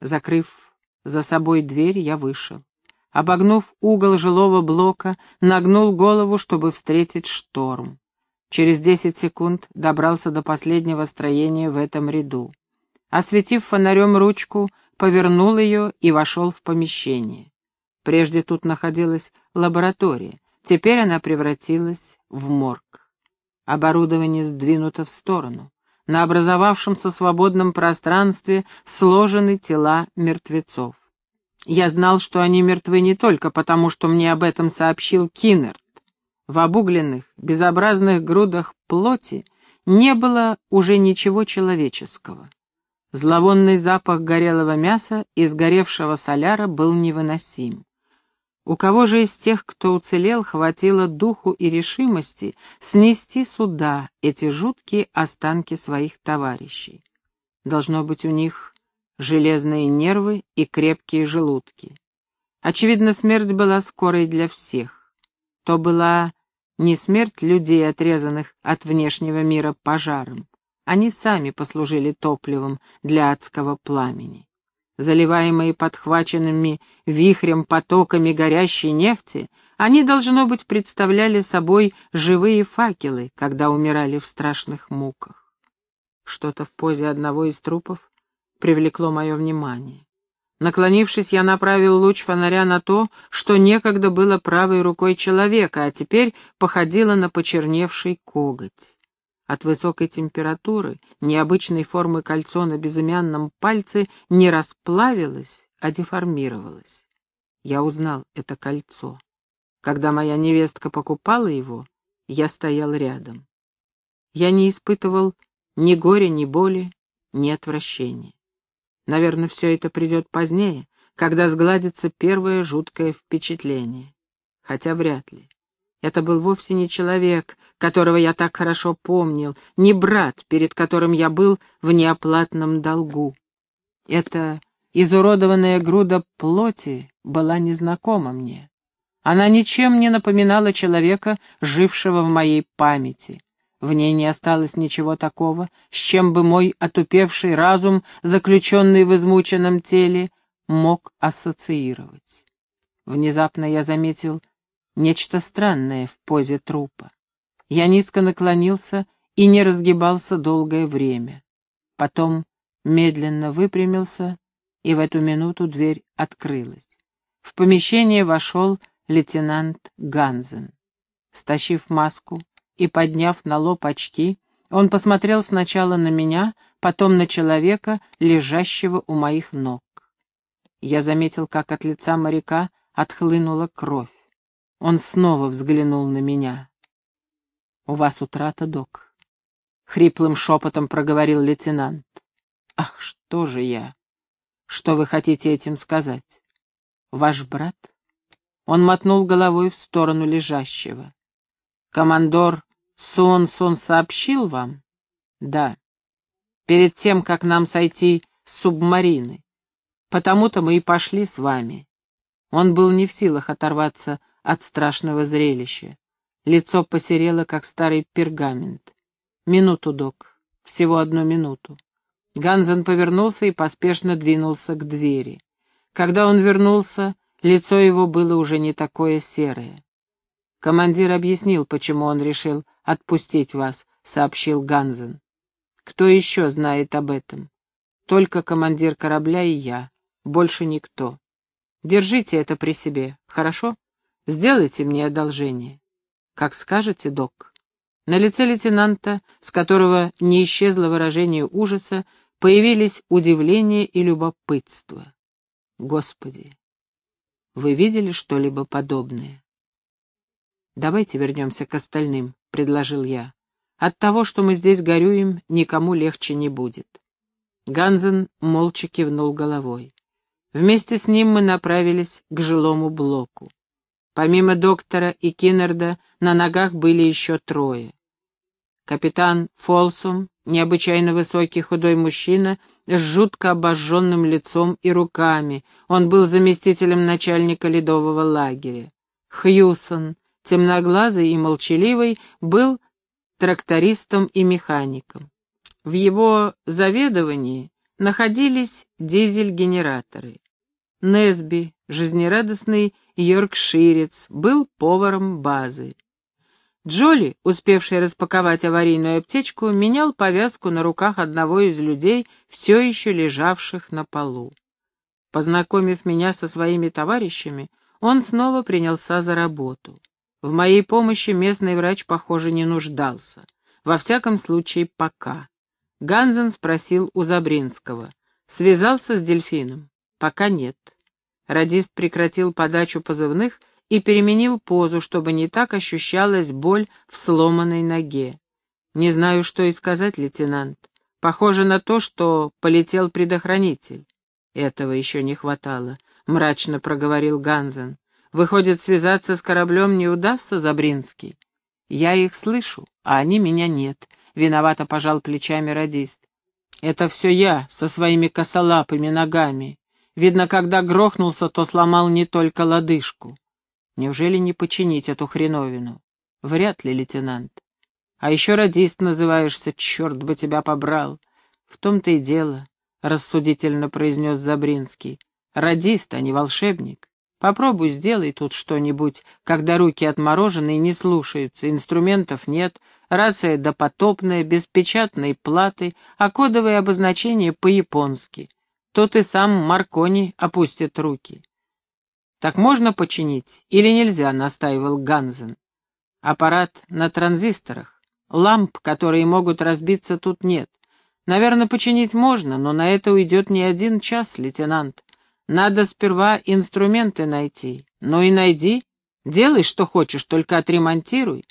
Закрыв за собой дверь, я вышел. Обогнув угол жилого блока, нагнул голову, чтобы встретить шторм. Через десять секунд добрался до последнего строения в этом ряду. Осветив фонарем ручку, повернул ее и вошел в помещение. Прежде тут находилась лаборатория, теперь она превратилась в морг. Оборудование сдвинуто в сторону. На образовавшемся свободном пространстве сложены тела мертвецов. Я знал, что они мертвы не только потому, что мне об этом сообщил Киннерт. В обугленных, безобразных грудах плоти не было уже ничего человеческого. Зловонный запах горелого мяса и сгоревшего соляра был невыносим. У кого же из тех, кто уцелел, хватило духу и решимости снести сюда эти жуткие останки своих товарищей? Должно быть, у них железные нервы и крепкие желудки. Очевидно, смерть была скорой для всех. То была не смерть людей, отрезанных от внешнего мира пожаром. Они сами послужили топливом для адского пламени заливаемые подхваченными вихрем потоками горящей нефти, они, должно быть, представляли собой живые факелы, когда умирали в страшных муках. Что-то в позе одного из трупов привлекло мое внимание. Наклонившись, я направил луч фонаря на то, что некогда было правой рукой человека, а теперь походило на почерневший коготь. От высокой температуры необычной формы кольцо на безымянном пальце не расплавилось, а деформировалось. Я узнал это кольцо. Когда моя невестка покупала его, я стоял рядом. Я не испытывал ни горя, ни боли, ни отвращения. Наверное, все это придет позднее, когда сгладится первое жуткое впечатление. Хотя вряд ли. Это был вовсе не человек, которого я так хорошо помнил, не брат, перед которым я был в неоплатном долгу. Эта изуродованная груда плоти была незнакома мне. Она ничем не напоминала человека, жившего в моей памяти. В ней не осталось ничего такого, с чем бы мой отупевший разум, заключенный в измученном теле, мог ассоциировать. Внезапно я заметил нечто странное в позе трупа. Я низко наклонился и не разгибался долгое время. Потом медленно выпрямился, и в эту минуту дверь открылась. В помещение вошел лейтенант Ганзен. Стащив маску и подняв на лоб очки, он посмотрел сначала на меня, потом на человека, лежащего у моих ног. Я заметил, как от лица моряка отхлынула кровь. Он снова взглянул на меня. «У вас утрата, док», — хриплым шепотом проговорил лейтенант. «Ах, что же я? Что вы хотите этим сказать? Ваш брат?» Он мотнул головой в сторону лежащего. «Командор Сон-Сон сообщил вам?» «Да. Перед тем, как нам сойти с субмарины. Потому-то мы и пошли с вами». Он был не в силах оторваться от страшного зрелища. Лицо посерело, как старый пергамент. «Минуту, док. Всего одну минуту». Ганзен повернулся и поспешно двинулся к двери. Когда он вернулся, лицо его было уже не такое серое. «Командир объяснил, почему он решил отпустить вас», — сообщил Ганзен. «Кто еще знает об этом? Только командир корабля и я. Больше никто. Держите это при себе, хорошо?» Сделайте мне одолжение. Как скажете, док. На лице лейтенанта, с которого не исчезло выражение ужаса, появились удивление и любопытство. Господи, вы видели что-либо подобное? Давайте вернемся к остальным, — предложил я. От того, что мы здесь горюем, никому легче не будет. Ганзен молча кивнул головой. Вместе с ним мы направились к жилому блоку. Помимо доктора и Киннерда на ногах были еще трое. Капитан Фолсум, необычайно высокий худой мужчина, с жутко обожженным лицом и руками. Он был заместителем начальника ледового лагеря. Хьюсон, темноглазый и молчаливый, был трактористом и механиком. В его заведовании находились дизель-генераторы. Несби, жизнерадостный йоркширец, был поваром базы. Джоли, успевший распаковать аварийную аптечку, менял повязку на руках одного из людей, все еще лежавших на полу. Познакомив меня со своими товарищами, он снова принялся за работу. В моей помощи местный врач, похоже, не нуждался. Во всяком случае, пока. Ганзен спросил у Забринского. Связался с дельфином? Пока нет. Радист прекратил подачу позывных и переменил позу, чтобы не так ощущалась боль в сломанной ноге. Не знаю, что и сказать, лейтенант. Похоже на то, что полетел предохранитель. Этого еще не хватало, мрачно проговорил Ганзен. Выходит, связаться с кораблем не удастся, Забринский? Я их слышу, а они меня нет. Виновато пожал плечами радист. Это все я со своими косолапыми ногами. Видно, когда грохнулся, то сломал не только лодыжку. Неужели не починить эту хреновину? Вряд ли, лейтенант. А еще радист называешься, черт бы тебя побрал. В том-то и дело, — рассудительно произнес Забринский. Радист, а не волшебник. Попробуй сделай тут что-нибудь, когда руки отморожены и не слушаются, инструментов нет, рация допотопная, без печатной платы, а кодовые обозначения по-японски. Тот и сам Маркони опустит руки. «Так можно починить или нельзя?» — настаивал Ганзен. «Аппарат на транзисторах. Ламп, которые могут разбиться, тут нет. Наверное, починить можно, но на это уйдет не один час, лейтенант. Надо сперва инструменты найти. Ну и найди. Делай, что хочешь, только отремонтируй.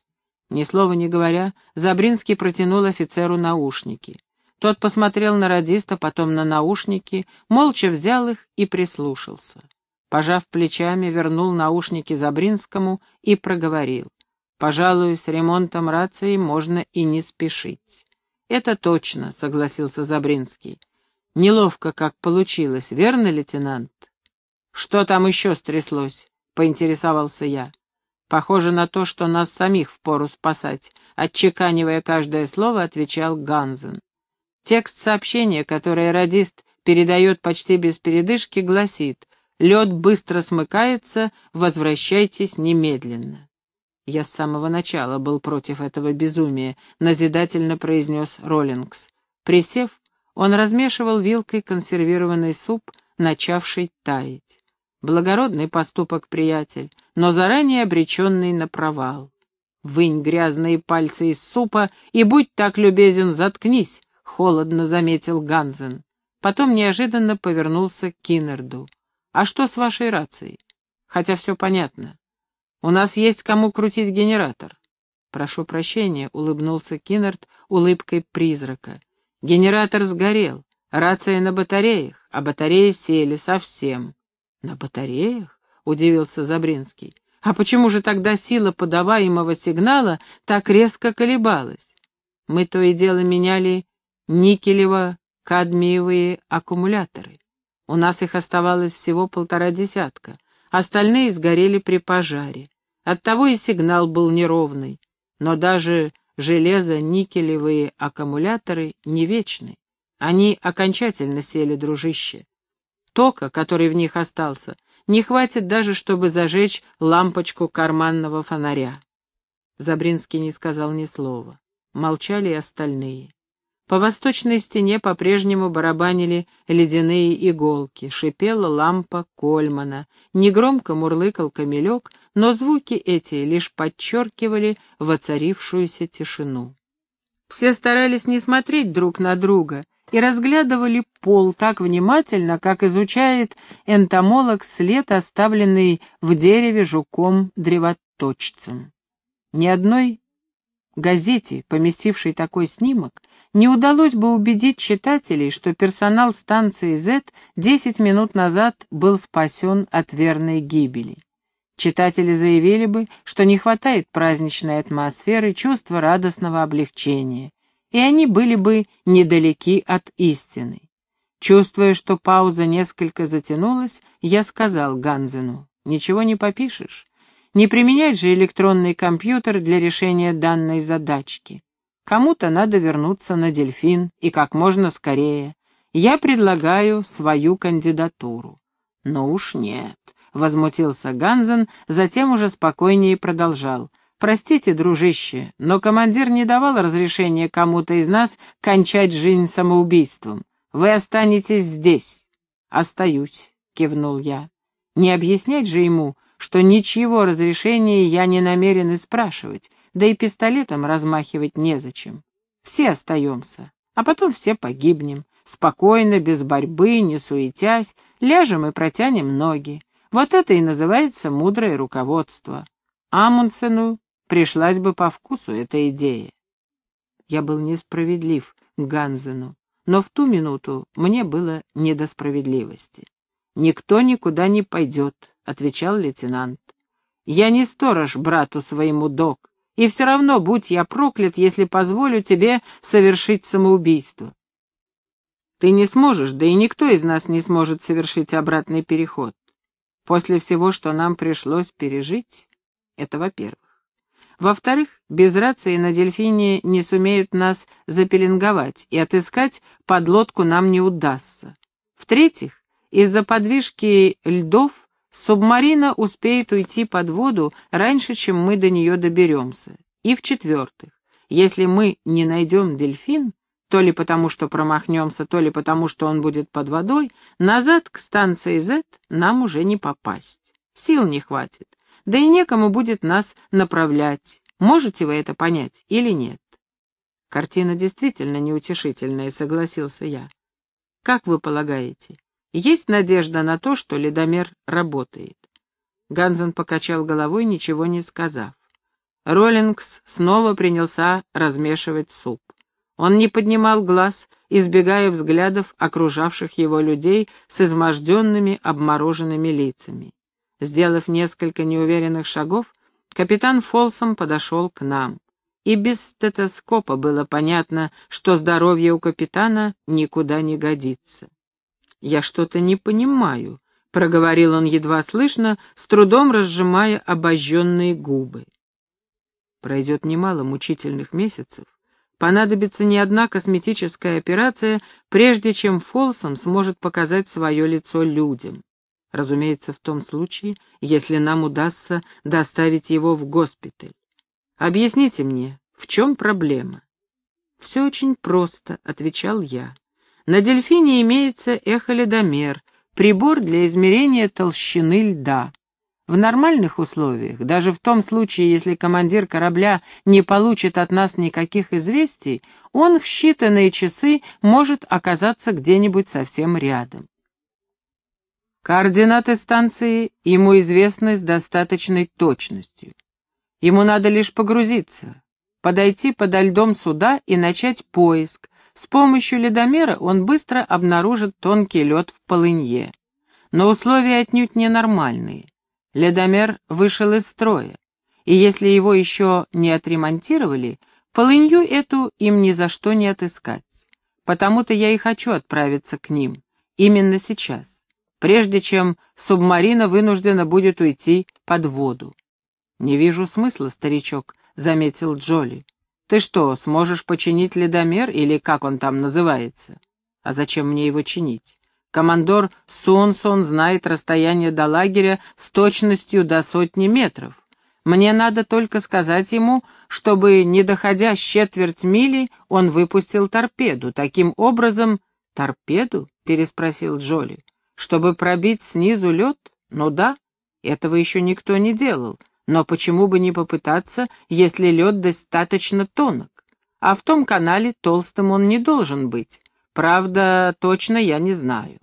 Ни слова не говоря, Забринский протянул офицеру наушники. Тот посмотрел на радиста, потом на наушники, молча взял их и прислушался. Пожав плечами, вернул наушники Забринскому и проговорил. «Пожалуй, с ремонтом рации можно и не спешить». «Это точно», — согласился Забринский. Неловко как получилось, верно, лейтенант? Что там еще стряслось? Поинтересовался я. Похоже на то, что нас самих впору спасать, отчеканивая каждое слово, отвечал Ганзен. Текст сообщения, которое радист передает почти без передышки, гласит «Лед быстро смыкается, возвращайтесь немедленно». Я с самого начала был против этого безумия, назидательно произнес Роллингс. Присев, он размешивал вилкой консервированный суп, начавший таять. Благородный поступок, приятель, но заранее обреченный на провал. Вынь грязные пальцы из супа и будь так любезен, заткнись, — холодно заметил Ганзен. Потом неожиданно повернулся к Киннерду. «А что с вашей рацией? Хотя все понятно. У нас есть кому крутить генератор». «Прошу прощения», — улыбнулся Киннерд улыбкой призрака. Генератор сгорел, рация на батареях, а батареи сели совсем. На батареях? Удивился Забринский. А почему же тогда сила подаваемого сигнала так резко колебалась? Мы то и дело меняли никелево-кадмиевые аккумуляторы. У нас их оставалось всего полтора десятка, остальные сгорели при пожаре. Оттого и сигнал был неровный. Но даже железо-никелевые аккумуляторы не вечны. Они окончательно сели, дружище. Тока, который в них остался, не хватит даже, чтобы зажечь лампочку карманного фонаря. Забринский не сказал ни слова. Молчали и остальные. По восточной стене по-прежнему барабанили ледяные иголки, шипела лампа Кольмана, негромко мурлыкал камелек, но звуки эти лишь подчеркивали воцарившуюся тишину. Все старались не смотреть друг на друга и разглядывали пол так внимательно, как изучает энтомолог след, оставленный в дереве жуком-древоточцем. Ни одной газете, поместившей такой снимок, не удалось бы убедить читателей, что персонал станции Z 10 минут назад был спасен от верной гибели. Читатели заявили бы, что не хватает праздничной атмосферы, чувства радостного облегчения, и они были бы недалеки от истины. Чувствуя, что пауза несколько затянулась, я сказал Ганзену, «Ничего не попишешь. Не применять же электронный компьютер для решения данной задачки. Кому-то надо вернуться на дельфин, и как можно скорее. я предлагаю свою кандидатуру». «Ну уж нет», — возмутился Ганзен, затем уже спокойнее продолжал. «Простите, дружище, но командир не давал разрешения кому-то из нас кончать жизнь самоубийством. Вы останетесь здесь». «Остаюсь», — кивнул я. «Не объяснять же ему, что ничего разрешения я не намерен спрашивать, да и пистолетом размахивать незачем. Все остаемся, а потом все погибнем. Спокойно, без борьбы, не суетясь, ляжем и протянем ноги. Вот это и называется мудрое руководство. Амундсену пришлась бы по вкусу эта идея. Я был несправедлив к Ганзену, но в ту минуту мне было не до справедливости. «Никто никуда не пойдет», — отвечал лейтенант. «Я не сторож брату своему, док, и все равно, будь я проклят, если позволю тебе совершить самоубийство. Ты не сможешь, да и никто из нас не сможет совершить обратный переход. После всего, что нам пришлось пережить, это во-первых. Во-вторых, без рации на дельфине не сумеют нас запеленговать, и отыскать подлодку нам не удастся. В-третьих, из-за подвижки льдов субмарина успеет уйти под воду раньше, чем мы до нее доберемся. И в-четвертых, если мы не найдем дельфин, то ли потому, что промахнемся, то ли потому, что он будет под водой, назад к станции Z нам уже не попасть. Сил не хватит, да и некому будет нас направлять. Можете вы это понять или нет? Картина действительно неутешительная, согласился я. Как вы полагаете, есть надежда на то, что ледомер работает? Ганзен покачал головой, ничего не сказав. Роллингс снова принялся размешивать суп. Он не поднимал глаз, избегая взглядов окружавших его людей с изможденными, обмороженными лицами. Сделав несколько неуверенных шагов, капитан Фолсом подошел к нам. И без стетоскопа было понятно, что здоровье у капитана никуда не годится. «Я что-то не понимаю», — проговорил он едва слышно, с трудом разжимая обожженные губы. Пройдет немало мучительных месяцев, Понадобится не одна косметическая операция, прежде чем Фолсом сможет показать свое лицо людям. Разумеется, в том случае, если нам удастся доставить его в госпиталь. Объясните мне, в чем проблема? «Все очень просто», — отвечал я. «На дельфине имеется эхоледомер, прибор для измерения толщины льда. В нормальных условиях, даже в том случае, если командир корабля не получит от нас никаких известий, он в считанные часы может оказаться где-нибудь совсем рядом. Координаты станции ему известны с достаточной точностью. Ему надо лишь погрузиться, подойти подо льдом суда и начать поиск. С помощью ледомера он быстро обнаружит тонкий лед в полынье. Но условия отнюдь ненормальные. Ледомер вышел из строя, и если его еще не отремонтировали, полынью эту им ни за что не отыскать. Потому-то я и хочу отправиться к ним, именно сейчас, прежде чем субмарина вынуждена будет уйти под воду. «Не вижу смысла, старичок», — заметил Джоли. «Ты что, сможешь починить ледомер, или как он там называется?» «А зачем мне его чинить? Командор Сонсон знает расстояние до лагеря с точностью до сотни метров. Мне надо только сказать ему, чтобы, не доходя четверть мили, он выпустил торпеду. Таким образом... «Торпеду?» — переспросил Джоли. «Чтобы пробить снизу лед? Ну да, этого еще никто не делал. Но почему бы не попытаться, если лед достаточно тонок? А в том канале толстым он не должен быть. Правда, точно я не знаю.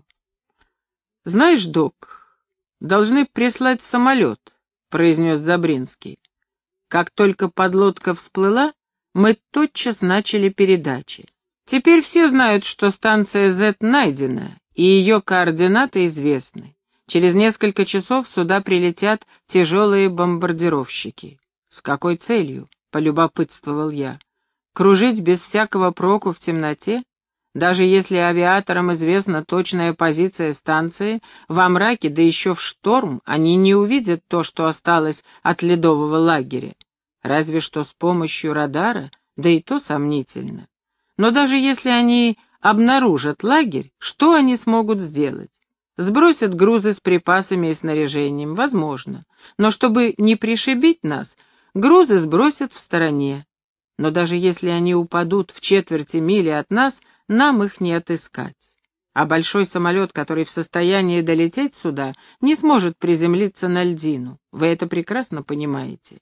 «Знаешь, док, должны прислать самолет», — произнес Забринский. Как только подлодка всплыла, мы тотчас начали передачи. Теперь все знают, что станция Z найдена, и ее координаты известны. Через несколько часов сюда прилетят тяжелые бомбардировщики. С какой целью? — полюбопытствовал я. Кружить без всякого проку в темноте? Даже если авиаторам известна точная позиция станции, во мраке, да еще в шторм, они не увидят то, что осталось от ледового лагеря. Разве что с помощью радара, да и то сомнительно. Но даже если они обнаружат лагерь, что они смогут сделать? Сбросят грузы с припасами и снаряжением, возможно. Но чтобы не пришибить нас, грузы сбросят в стороне. Но даже если они упадут в четверти мили от нас, нам их не отыскать. А большой самолет, который в состоянии долететь сюда, не сможет приземлиться на льдину. Вы это прекрасно понимаете.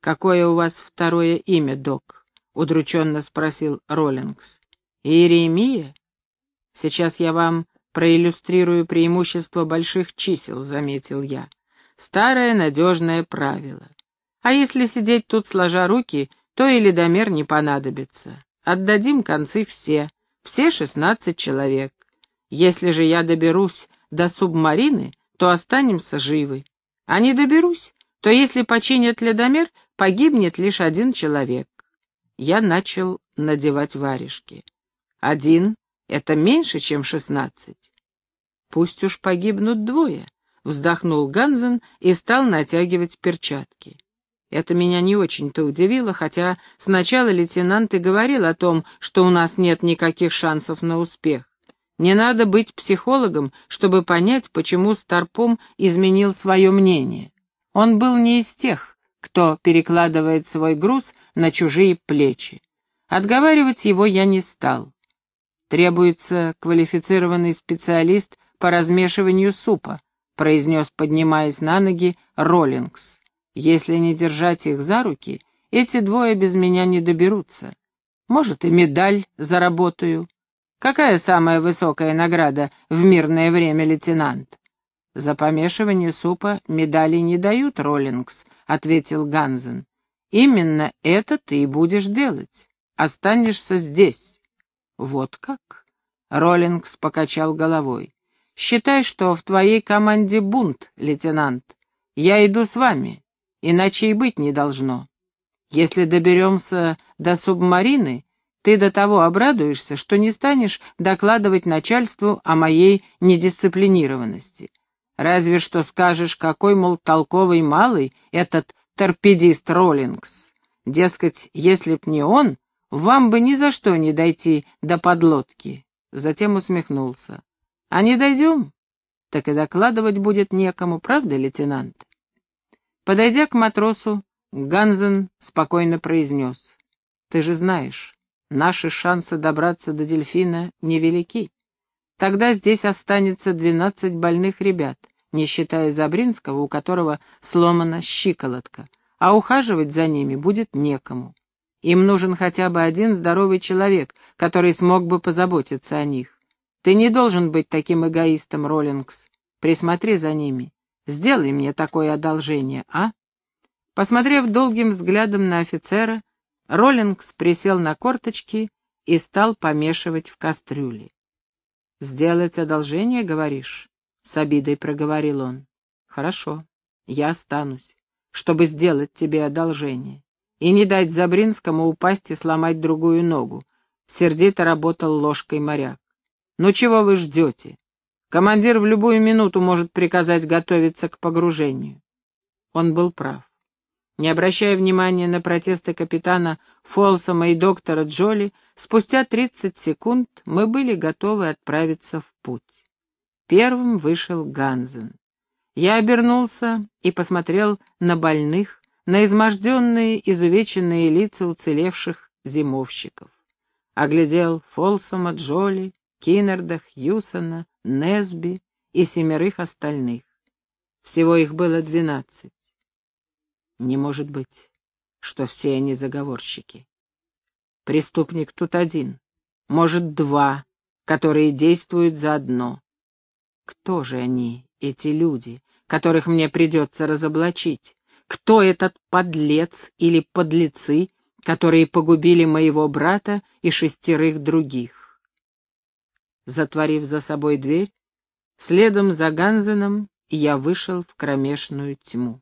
«Какое у вас второе имя, док?» — удрученно спросил Роллингс. «Иеремия? Сейчас я вам проиллюстрирую преимущество больших чисел», — заметил я. «Старое надежное правило. А если сидеть тут сложа руки, то и ледомер не понадобится. Отдадим концы все, все шестнадцать человек. Если же я доберусь до субмарины, то останемся живы. А не доберусь, то если починят ледомер, погибнет лишь один человек. Я начал надевать варежки. Один — это меньше, чем шестнадцать. Пусть уж погибнут двое, — вздохнул Ганзен и стал натягивать перчатки. Это меня не очень-то удивило, хотя сначала лейтенант и говорил о том, что у нас нет никаких шансов на успех. Не надо быть психологом, чтобы понять, почему Старпом изменил свое мнение. Он был не из тех, кто перекладывает свой груз на чужие плечи. Отговаривать его я не стал. Требуется квалифицированный специалист по размешиванию супа, произнес, поднимаясь на ноги, Роллингс. Если не держать их за руки, эти двое без меня не доберутся. Может, и медаль заработаю. Какая самая высокая награда в мирное время, лейтенант? За помешивание супа медали не дают, Роллингс, ответил Ганзен. Именно это ты и будешь делать. Останешься здесь. Вот как? Роллингс покачал головой. Считай, что в твоей команде бунт, лейтенант. Я иду с вами, иначе и быть не должно. Если доберемся до субмарины, ты до того обрадуешься, что не станешь докладывать начальству о моей недисциплинированности. Разве что скажешь, какой, мол, толковый малый этот торпедист Роллингс. Дескать, если б не он, вам бы ни за что не дойти до подлодки. Затем усмехнулся. А не дойдем, так и докладывать будет некому, правда, лейтенант? Подойдя к матросу, Ганзен спокойно произнес. Ты же знаешь, Наши шансы добраться до дельфина невелики. Тогда здесь останется двенадцать больных ребят, не считая Забринского, у которого сломана щиколотка, а ухаживать за ними будет некому. Им нужен хотя бы один здоровый человек, который смог бы позаботиться о них. Ты не должен быть таким эгоистом, Роллингс. Присмотри за ними. Сделай мне такое одолжение, а? Посмотрев долгим взглядом на офицера, Роллингс присел на корточки и стал помешивать в кастрюле. «Сделать одолжение, говоришь?» — с обидой проговорил он. «Хорошо, я останусь, чтобы сделать тебе одолжение. И не дать Забринскому упасть и сломать другую ногу», — сердито работал ложкой моряк. «Ну чего вы ждете? Командир в любую минуту может приказать готовиться к погружению». Он был прав. Не обращая внимания на протесты капитана Фолсома и доктора Джоли, спустя 30 секунд мы были готовы отправиться в путь. Первым вышел Ганзен. Я обернулся и посмотрел на больных, на изможденные, изувеченные лица уцелевших зимовщиков. Оглядел Фолсома, Джоли, Киннерда, Хьюсона, Несби и семерых остальных. Всего их было двенадцать. Не может быть, что все они заговорщики. Преступник тут один, может, два, которые действуют заодно. Кто же они, эти люди, которых мне придется разоблачить? Кто этот подлец или подлецы, которые погубили моего брата и шестерых других? Затворив за собой дверь, следом за Ганзеном я вышел в кромешную тьму.